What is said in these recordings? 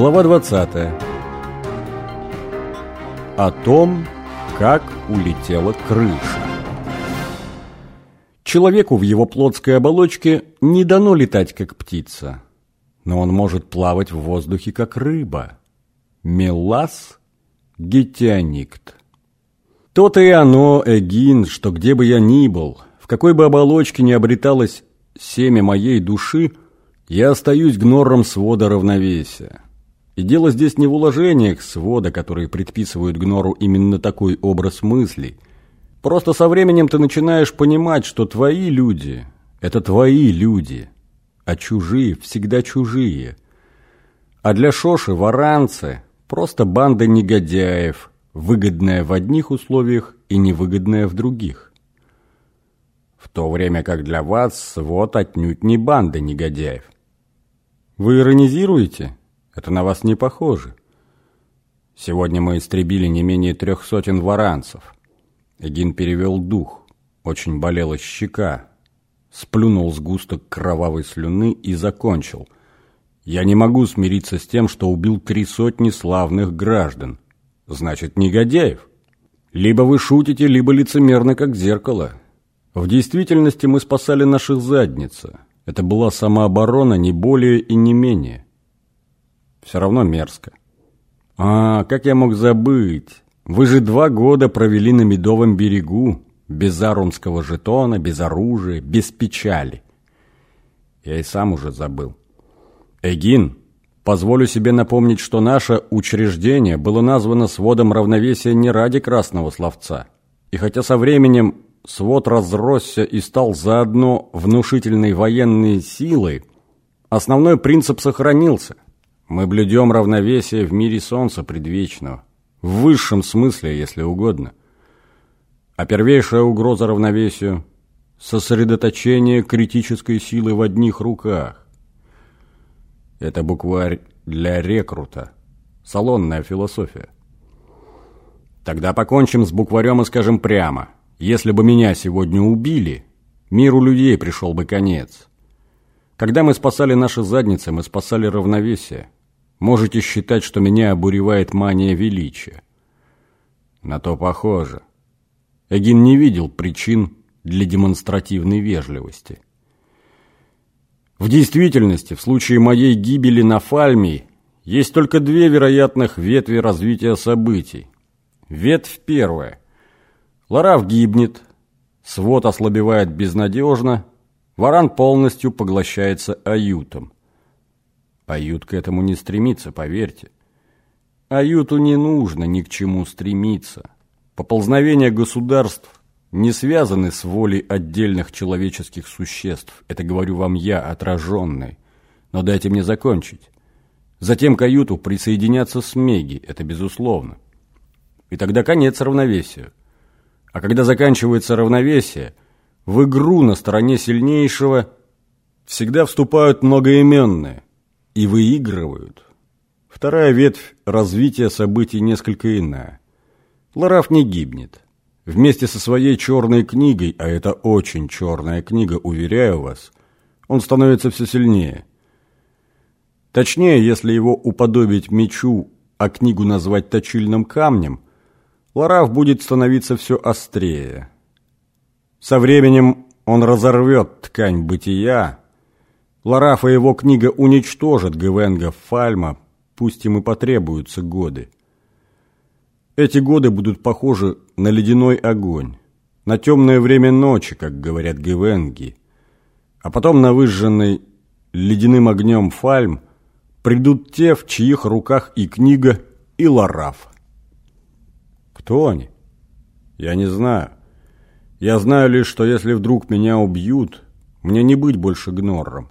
Глава 20. О том, как улетела крыша. Человеку в его плотской оболочке не дано летать, как птица, но он может плавать в воздухе, как рыба. Мелас гетианикт. То-то и оно, Эгин, что где бы я ни был, в какой бы оболочке ни обреталось семя моей души, я остаюсь гнором свода равновесия. И дело здесь не в уложениях свода, которые предписывают Гнору именно такой образ мыслей. Просто со временем ты начинаешь понимать, что твои люди – это твои люди, а чужие всегда чужие. А для Шоши варанцы – просто банда негодяев, выгодная в одних условиях и невыгодная в других. В то время как для вас свод отнюдь не банда негодяев. Вы иронизируете? Это на вас не похоже. Сегодня мы истребили не менее трех сотен варанцев. Эгин перевел дух. Очень болела щека. Сплюнул сгусток кровавой слюны и закончил. Я не могу смириться с тем, что убил три сотни славных граждан. Значит, негодяев. Либо вы шутите, либо лицемерно, как зеркало. В действительности мы спасали наши задницы. Это была самооборона не более и не менее. Все равно мерзко. А, как я мог забыть? Вы же два года провели на Медовом берегу, без арумского жетона, без оружия, без печали. Я и сам уже забыл. Эгин, позволю себе напомнить, что наше учреждение было названо сводом равновесия не ради красного словца. И хотя со временем свод разросся и стал заодно внушительной военной силой, основной принцип сохранился – мы блюдем равновесие в мире солнца предвечного. В высшем смысле, если угодно. А первейшая угроза равновесию – сосредоточение критической силы в одних руках. Это букварь для рекрута. Салонная философия. Тогда покончим с букварем и скажем прямо. Если бы меня сегодня убили, миру людей пришел бы конец. Когда мы спасали наши задницы, мы спасали равновесие. Можете считать, что меня обуревает мания величия. На то похоже. Эгин не видел причин для демонстративной вежливости. В действительности, в случае моей гибели на Фальмии, есть только две вероятных ветви развития событий. Ветвь первая. Лараф гибнет, свод ослабевает безнадежно, варан полностью поглощается аютом. Ают к этому не стремится, поверьте. Аюту не нужно ни к чему стремиться. Поползновения государств не связаны с волей отдельных человеческих существ. Это говорю вам я, отраженный. Но дайте мне закончить. Затем к Аюту присоединятся смеги, это безусловно. И тогда конец равновесию. А когда заканчивается равновесие, в игру на стороне сильнейшего всегда вступают многоименные – и выигрывают. Вторая ветвь развития событий несколько иная. Лараф не гибнет. Вместе со своей черной книгой, а это очень черная книга, уверяю вас, он становится все сильнее. Точнее, если его уподобить мечу, а книгу назвать точильным камнем, Лараф будет становиться все острее. Со временем он разорвет ткань бытия, Ларафа и его книга уничтожат Гвенга Фальма, пусть им и потребуются годы. Эти годы будут похожи на ледяной огонь, на темное время ночи, как говорят Гвенги, а потом на выжженный ледяным огнем Фальм придут те, в чьих руках и книга, и Лараф. Кто они? Я не знаю. Я знаю лишь, что если вдруг меня убьют, мне не быть больше гнорром.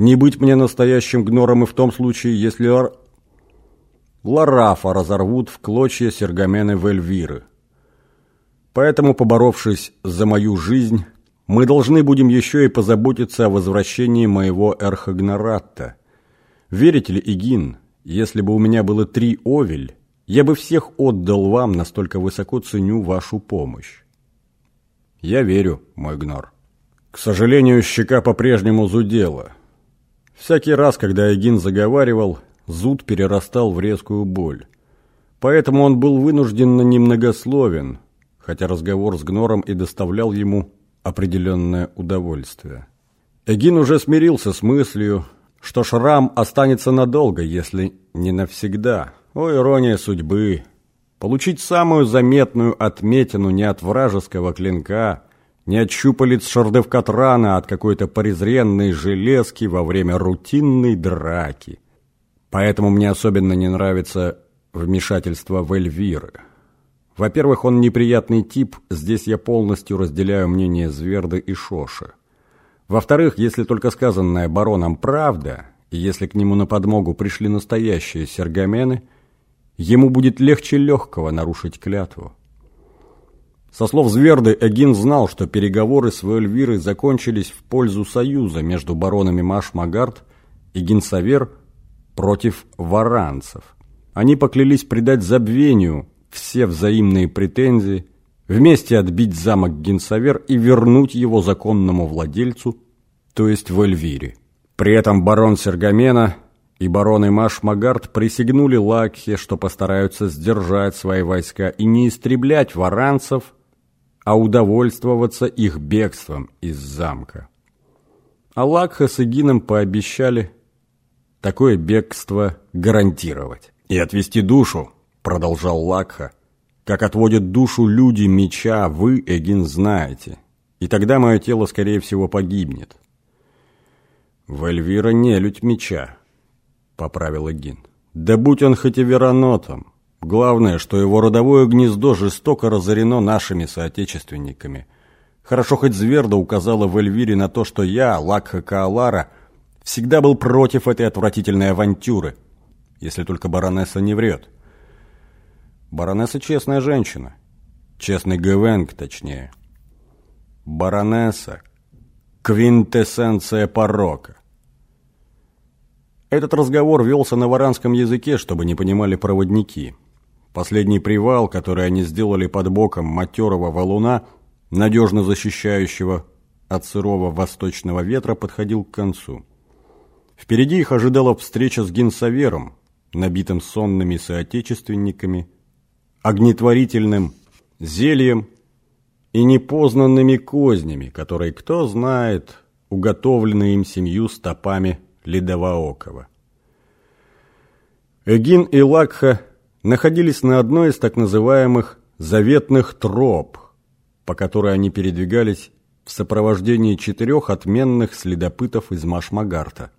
Не быть мне настоящим гнором и в том случае, если Лар... Ларафа разорвут в клочья сергамены Вельвиры. Поэтому, поборовшись за мою жизнь, мы должны будем еще и позаботиться о возвращении моего Эрхагнаратта. Верите ли, Игин, если бы у меня было три овель, я бы всех отдал вам, настолько высоко ценю вашу помощь. Я верю, мой гнор. К сожалению, щека по-прежнему зудела. Всякий раз, когда Эгин заговаривал, зуд перерастал в резкую боль. Поэтому он был вынужденно немногословен, хотя разговор с Гнором и доставлял ему определенное удовольствие. Эгин уже смирился с мыслью, что шрам останется надолго, если не навсегда. О, ирония судьбы! Получить самую заметную отметину не от вражеского клинка, не от щупалец шардевкатрана, от какой-то презренной железки во время рутинной драки. Поэтому мне особенно не нравится вмешательство в Эльвиры. Во-первых, он неприятный тип, здесь я полностью разделяю мнение Зверды и Шоши. Во-вторых, если только сказанное бароном правда, и если к нему на подмогу пришли настоящие сергамены, ему будет легче легкого нарушить клятву. Со слов Зверды, Эгин знал, что переговоры с Вэльвирой закончились в пользу союза между баронами Маш-Магард и Гинсавер против варанцев. Они поклялись придать забвению все взаимные претензии, вместе отбить замок Гинсавер и вернуть его законному владельцу, то есть в. При этом барон Сергамена и бароны Маш-Магард присягнули Лакхе, что постараются сдержать свои войска и не истреблять варанцев, а удовольствоваться их бегством из замка. А Лакха с Игином пообещали такое бегство гарантировать. «И отвести душу», — продолжал Лакха, как отводят душу люди меча, вы, Эгин, знаете. И тогда мое тело, скорее всего, погибнет. В Эльвира не людь меча, поправил Эгин. Да будь он хоть и веронотом. Главное, что его родовое гнездо жестоко разорено нашими соотечественниками. Хорошо хоть Зверда указала в Эльвире на то, что я, Лакха Каалара, всегда был против этой отвратительной авантюры, если только баронесса не врет. Баронесса честная женщина. Честный Гвенг, точнее. Баронесса – квинтэссенция порока. Этот разговор велся на варанском языке, чтобы не понимали проводники. Последний привал, который они сделали под боком матерого валуна, надежно защищающего от сырого восточного ветра, подходил к концу. Впереди их ожидала встреча с Гинсавером, набитым сонными соотечественниками – огнетворительным зельем и непознанными кознями, которые, кто знает, уготовлены им семью стопами Ледовоокова. Эгин и Лакха находились на одной из так называемых «заветных троп», по которой они передвигались в сопровождении четырех отменных следопытов из Машмагарта.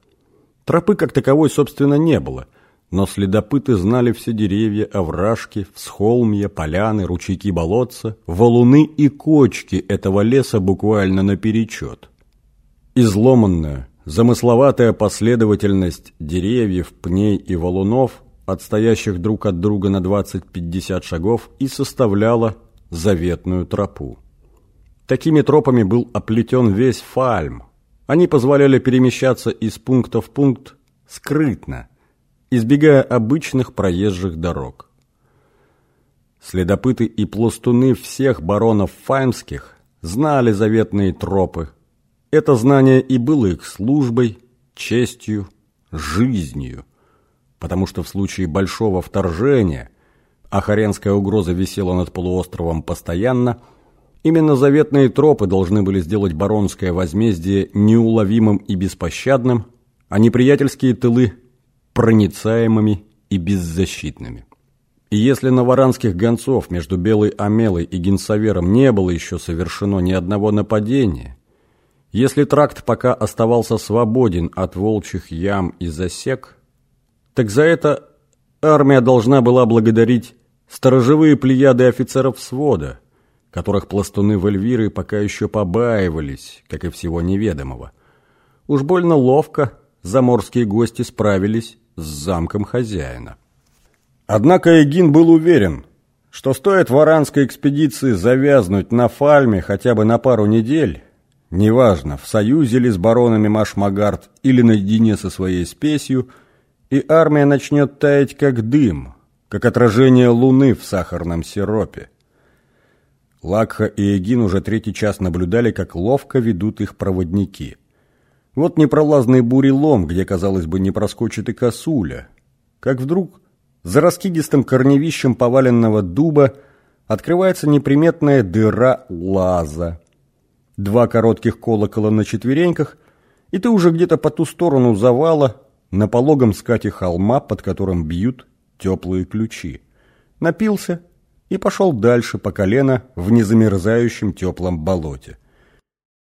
Тропы как таковой, собственно, не было – но следопыты знали все деревья, овражки, всхолмья, поляны, ручейки болотца, валуны и кочки этого леса буквально наперечет. Изломанная, замысловатая последовательность деревьев, пней и валунов, отстоящих друг от друга на 20-50 шагов, и составляла заветную тропу. Такими тропами был оплетен весь Фальм. Они позволяли перемещаться из пункта в пункт скрытно, избегая обычных проезжих дорог. Следопыты и пластуны всех баронов файмских знали заветные тропы. Это знание и было их службой, честью, жизнью, потому что в случае большого вторжения, а Харенская угроза висела над полуостровом постоянно, именно заветные тропы должны были сделать баронское возмездие неуловимым и беспощадным, а неприятельские тылы проницаемыми и беззащитными. И если на варанских гонцов между Белой Амелой и Генсавером не было еще совершено ни одного нападения, если тракт пока оставался свободен от волчьих ям и засек, так за это армия должна была благодарить сторожевые плеяды офицеров свода, которых пластуны в Эльвиры пока еще побаивались, как и всего неведомого. Уж больно ловко заморские гости справились с замком хозяина. Однако Эгин был уверен, что стоит варанской экспедиции завязнуть на Фальме хотя бы на пару недель, неважно, в союзе ли с баронами Машмагард или наедине со своей спесью, и армия начнет таять как дым, как отражение луны в сахарном сиропе. Лакха и Эгин уже третий час наблюдали, как ловко ведут их проводники – вот непролазный бурелом, где, казалось бы, не проскочит и косуля. как вдруг за раскидистым корневищем поваленного дуба открывается неприметная дыра лаза. Два коротких колокола на четвереньках, и ты уже где-то по ту сторону завала, на пологом скате холма, под которым бьют теплые ключи. Напился и пошел дальше по колено в незамерзающем теплом болоте.